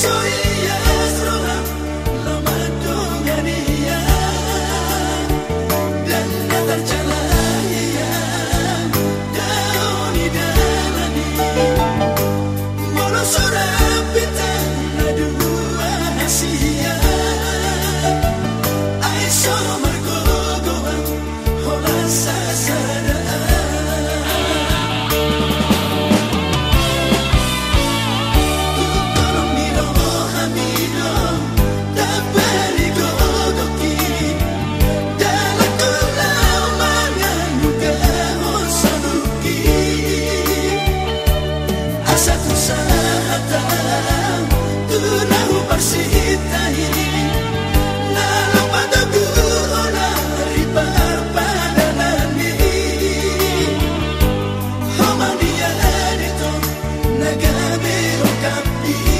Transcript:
soy yo. saber o caminho.